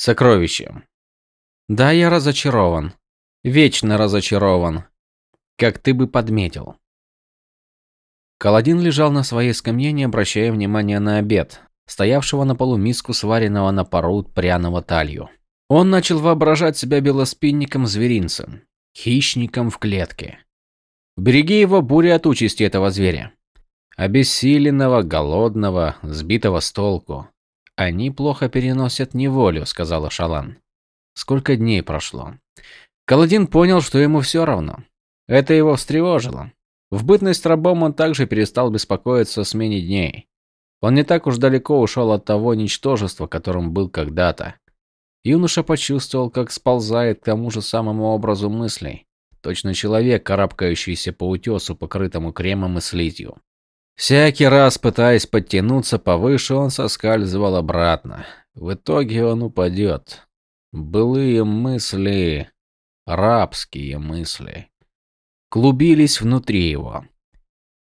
Сокровище. Да, я разочарован. Вечно разочарован. Как ты бы подметил. Каладин лежал на своей скамье, не обращая внимания на обед, стоявшего на полу миску сваренного на пару пряного талью. Он начал воображать себя белоспинником-зверинцем, хищником в клетке. Береги его буря от участи этого зверя. Обессиленного, голодного, сбитого с толку. Они плохо переносят неволю, сказала Шалан. Сколько дней прошло. Каладин понял, что ему все равно. Это его встревожило. В бытность рабом он также перестал беспокоиться о смене дней. Он не так уж далеко ушел от того ничтожества, которым был когда-то. Юноша почувствовал, как сползает к тому же самому образу мыслей. Точно человек, карабкающийся по утесу, покрытому кремом и слизью. Всякий раз, пытаясь подтянуться повыше, он соскальзывал обратно. В итоге он упадет. Былые мысли, рабские мысли, клубились внутри его.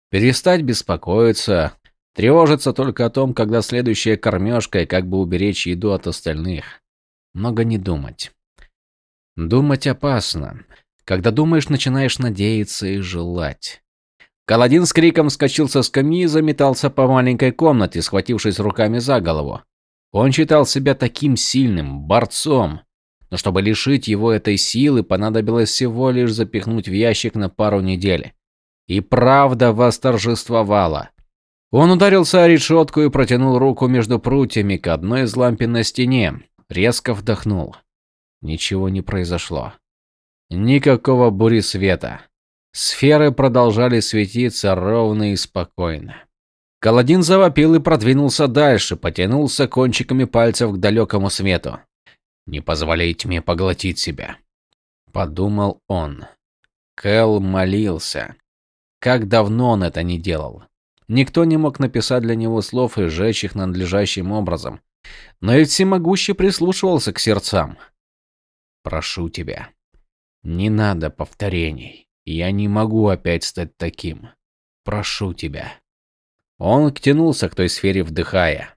Перестать беспокоиться, тревожиться только о том, когда следующая кормежка и как бы уберечь еду от остальных. Много не думать. Думать опасно. Когда думаешь, начинаешь надеяться и желать. Каладин с криком вскочил со скамьи и заметался по маленькой комнате, схватившись руками за голову. Он считал себя таким сильным, борцом. Но чтобы лишить его этой силы, понадобилось всего лишь запихнуть в ящик на пару недель. И правда восторжествовала. Он ударился о решетку и протянул руку между прутьями к одной из лампин на стене. Резко вдохнул. Ничего не произошло. Никакого бури света. Сферы продолжали светиться ровно и спокойно. Каладин завопил и продвинулся дальше, потянулся кончиками пальцев к далекому свету. «Не позволяй тьме поглотить себя», – подумал он. Кэл молился. Как давно он это не делал? Никто не мог написать для него слов и сжечь их надлежащим образом. Но ведь всемогущий прислушивался к сердцам. «Прошу тебя, не надо повторений. Я не могу опять стать таким. Прошу тебя. Он тянулся к той сфере, вдыхая.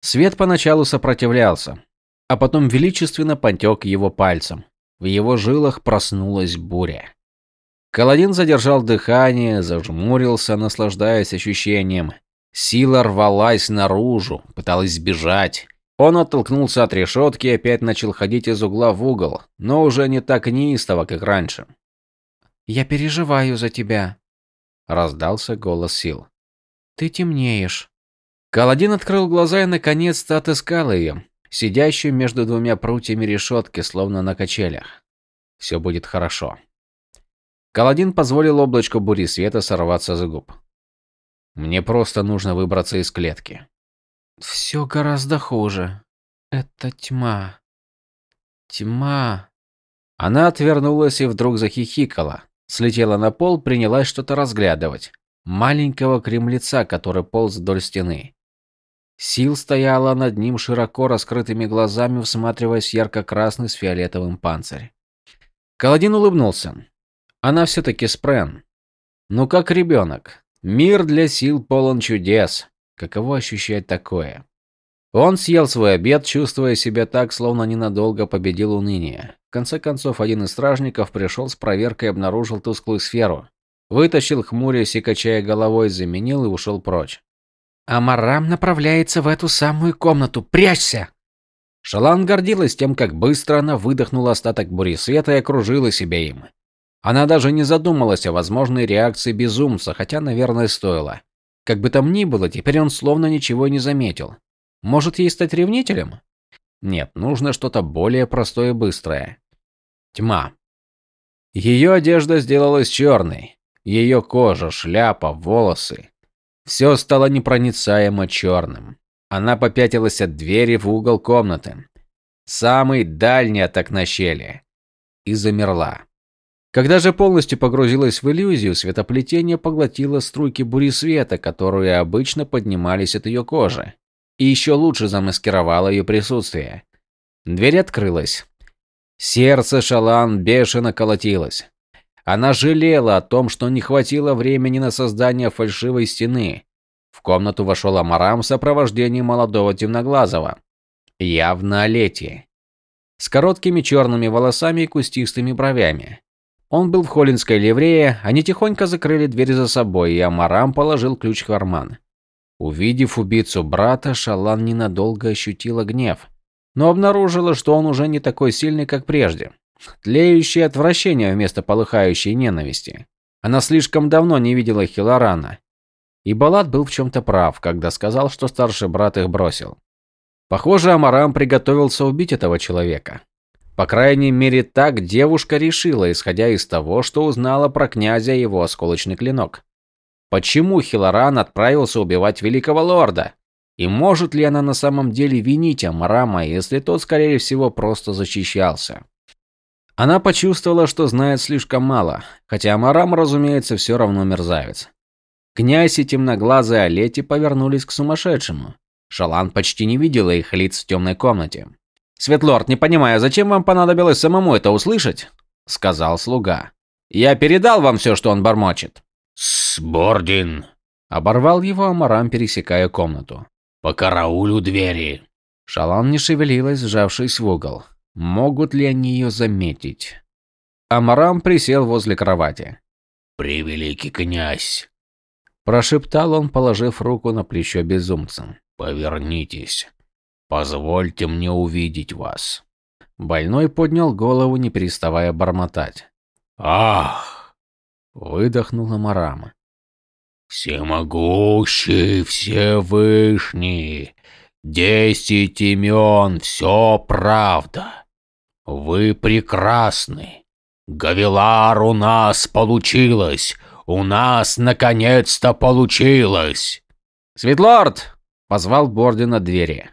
Свет поначалу сопротивлялся, а потом величественно потек его пальцем. В его жилах проснулась буря. Каладин задержал дыхание, зажмурился, наслаждаясь ощущением. Сила рвалась наружу, пыталась сбежать. Он оттолкнулся от решетки и опять начал ходить из угла в угол, но уже не так неистово, как раньше. «Я переживаю за тебя», – раздался голос сил. «Ты темнеешь». Каладин открыл глаза и наконец-то отыскал ее, сидящую между двумя прутьями решетки, словно на качелях. «Все будет хорошо». Каладин позволил облачку бури света сорваться за губ. «Мне просто нужно выбраться из клетки». Все гораздо хуже. Это тьма. Тьма. Она отвернулась и вдруг захихикала. Слетела на пол, принялась что-то разглядывать. Маленького кремлеца, который полз вдоль стены. Сил стояла над ним широко раскрытыми глазами, всматриваясь в ярко-красный с фиолетовым панцирь. Каладин улыбнулся. Она все-таки спрен. Ну как ребенок. Мир для сил полон чудес. Каково ощущать такое? Он съел свой обед, чувствуя себя так, словно ненадолго победил уныние. В конце концов, один из стражников пришел с проверкой и обнаружил тусклую сферу. Вытащил, хмурясь и качая головой, заменил и ушел прочь. «Амарам направляется в эту самую комнату. Прячься!» Шалан гордилась тем, как быстро она выдохнула остаток бури света и окружила себя им. Она даже не задумалась о возможной реакции безумца, хотя, наверное, стоило. Как бы там ни было, теперь он словно ничего не заметил. Может ей стать ревнителем? Нет, нужно что-то более простое и быстрое. Тьма. Ее одежда сделалась черной. Ее кожа, шляпа, волосы. Все стало непроницаемо черным. Она попятилась от двери в угол комнаты. Самый дальний от окна щели. И замерла. Когда же полностью погрузилась в иллюзию, светоплетение поглотило струйки бури света, которые обычно поднимались от ее кожи, и еще лучше замаскировало ее присутствие. Дверь открылась. Сердце Шалан бешено колотилось. Она жалела о том, что не хватило времени на создание фальшивой стены. В комнату вошел Амарам в сопровождении молодого темноглазого. Явно Олети. С короткими черными волосами и кустистыми бровями. Он был в холлинской ливрее, они тихонько закрыли дверь за собой, и Амарам положил ключ в карман. Увидев убийцу брата, Шалан ненадолго ощутила гнев, но обнаружила, что он уже не такой сильный, как прежде. Тлеющее отвращение вместо полыхающей ненависти. Она слишком давно не видела Хилорана. И Балат был в чем-то прав, когда сказал, что старший брат их бросил. Похоже, Амарам приготовился убить этого человека. По крайней мере, так девушка решила, исходя из того, что узнала про князя его осколочный клинок. Почему Хилоран отправился убивать великого лорда? И может ли она на самом деле винить Амарама, если тот, скорее всего, просто защищался? Она почувствовала, что знает слишком мало, хотя Амарам, разумеется, все равно мерзавец. Князь и темноглазый Олети повернулись к сумасшедшему. Шалан почти не видела их лиц в темной комнате. «Светлорд, не понимаю, зачем вам понадобилось самому это услышать?» – сказал слуга. «Я передал вам все, что он бормочет». «Сбордин!» – оборвал его Амарам, пересекая комнату. «По караулю двери!» Шалан не шевелилась, сжавшись в угол. Могут ли они ее заметить? Амарам присел возле кровати. «Превеликий князь!» Прошептал он, положив руку на плечо безумца. «Повернитесь. Позвольте мне увидеть вас». Больной поднял голову, не переставая бормотать. «Ах!» – выдохнул Амарам. «Всемогущий, Всевышний, десять имен, все правда. Вы прекрасны. Гавилар у нас получилось. У нас наконец-то получилось. Светлорд, позвал Бордин от двери.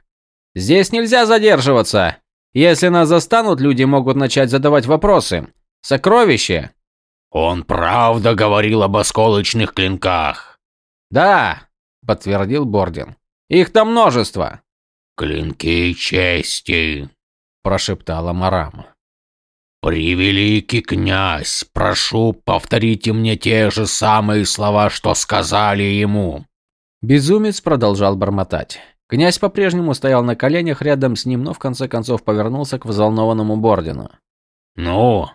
Здесь нельзя задерживаться. Если нас застанут, люди могут начать задавать вопросы. Сокровище. Он правда говорил об осколочных клинках. Да, подтвердил Бордин. Их там множество. Клинки чести, прошептала Марама. «Превеликий князь, прошу, повторите мне те же самые слова, что сказали ему». Безумец продолжал бормотать. Князь по-прежнему стоял на коленях рядом с ним, но в конце концов повернулся к взволнованному Бордину. «Ну?»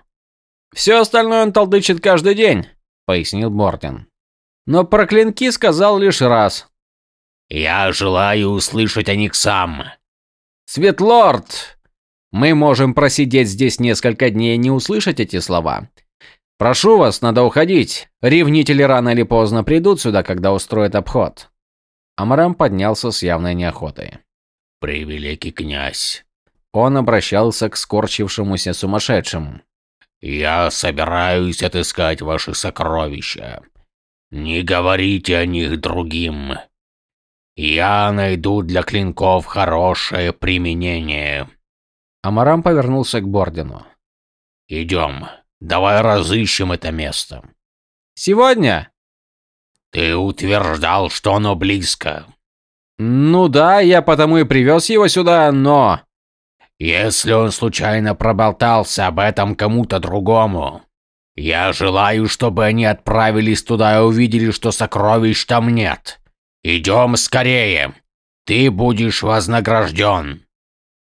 «Все остальное он толдычит каждый день», — пояснил Бордин. «Но про клинки сказал лишь раз». «Я желаю услышать о них сам». «Светлорд!» Мы можем просидеть здесь несколько дней и не услышать эти слова. Прошу вас, надо уходить. Ревнители рано или поздно придут сюда, когда устроят обход. Амарам поднялся с явной неохотой. Превеликий князь. Он обращался к скорчившемуся сумасшедшему. Я собираюсь отыскать ваши сокровища. Не говорите о них другим. Я найду для клинков хорошее применение. Амарам повернулся к Бордину. «Идем. Давай разыщем это место». «Сегодня?» «Ты утверждал, что оно близко». «Ну да, я потому и привез его сюда, но...» «Если он случайно проболтался об этом кому-то другому, я желаю, чтобы они отправились туда и увидели, что сокровищ там нет. Идем скорее. Ты будешь вознагражден».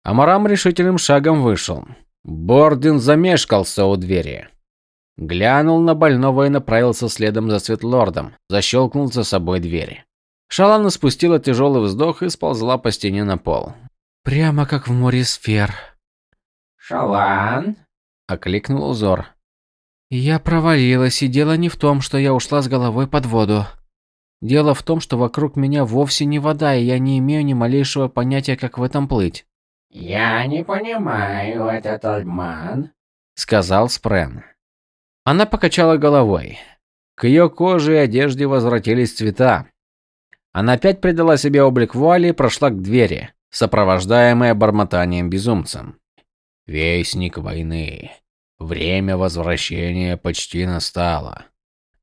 Амарам решительным шагом вышел. Бордин замешкался у двери. Глянул на больного и направился следом за Светлордом, защелкнул за собой двери. Шалана спустила тяжелый вздох и сползла по стене на пол. Прямо как в море сфер. «Шалан?» – окликнул узор. Я провалилась, и дело не в том, что я ушла с головой под воду. Дело в том, что вокруг меня вовсе не вода, и я не имею ни малейшего понятия, как в этом плыть. «Я не понимаю этот обман», — сказал Спрен. Она покачала головой. К ее коже и одежде возвратились цвета. Она опять придала себе облик вуали и прошла к двери, сопровождаемая бормотанием безумцем. Вестник войны. Время возвращения почти настало.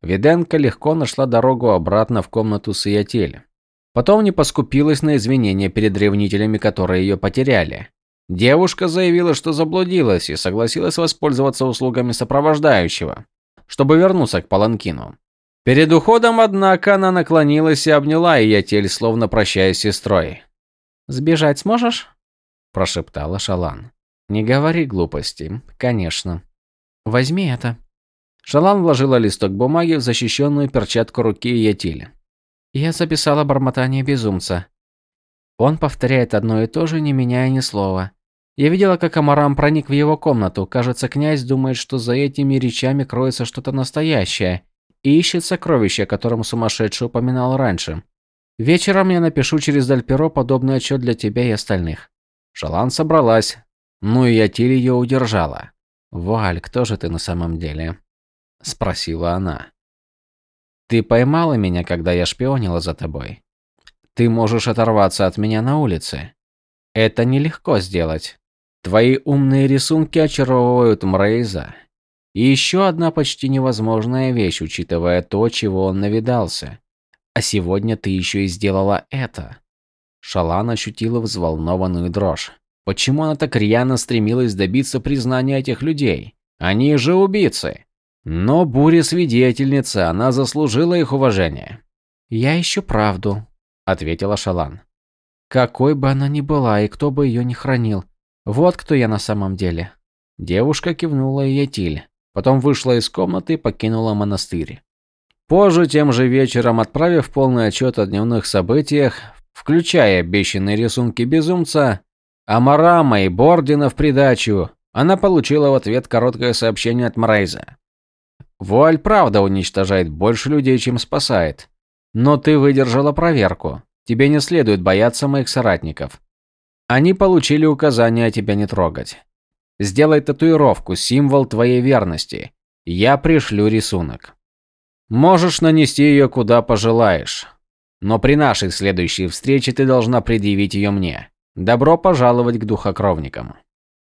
Виденко легко нашла дорогу обратно в комнату Саятель. Потом не поскупилась на извинения перед ревнителями, которые ее потеряли. Девушка заявила, что заблудилась и согласилась воспользоваться услугами сопровождающего, чтобы вернуться к Паланкину. Перед уходом, однако, она наклонилась и обняла Иятель, словно прощаясь с сестрой. «Сбежать сможешь?» – прошептала Шалан. «Не говори глупости, конечно. Возьми это». Шалан вложила листок бумаги в защищенную перчатку руки Ятили. Я записала бормотание безумца. Он повторяет одно и то же, не меняя ни слова. Я видела, как Амарам проник в его комнату. Кажется, князь думает, что за этими речами кроется что-то настоящее, и ищет сокровище, о котором сумасшедший упоминал раньше. Вечером я напишу через Дальперо подобный отчет для тебя и остальных. Шалан собралась. Ну и Ятиль ее удержала. «Вуаль, кто же ты на самом деле?» – спросила она. «Ты поймала меня, когда я шпионила за тобой. Ты можешь оторваться от меня на улице. Это нелегко сделать. Твои умные рисунки очаровывают Мрейза. И еще одна почти невозможная вещь, учитывая то, чего он навидался. А сегодня ты еще и сделала это. Шалан ощутила взволнованную дрожь. Почему она так рьяно стремилась добиться признания этих людей? Они же убийцы. Но буря свидетельница, она заслужила их уважение. «Я ищу правду», – ответила Шалан. «Какой бы она ни была и кто бы ее ни хранил, вот кто я на самом деле». Девушка кивнула и Ятиль, потом вышла из комнаты и покинула монастырь. Позже, тем же вечером, отправив полный отчет о дневных событиях, включая обещанные рисунки безумца, Амарама и Бордина в придачу, она получила в ответ короткое сообщение от Мрейза. Вуаль правда уничтожает больше людей, чем спасает. Но ты выдержала проверку. Тебе не следует бояться моих соратников. Они получили указание тебя не трогать. Сделай татуировку, символ твоей верности. Я пришлю рисунок. Можешь нанести ее куда пожелаешь. Но при нашей следующей встрече ты должна предъявить ее мне. Добро пожаловать к духокровникам.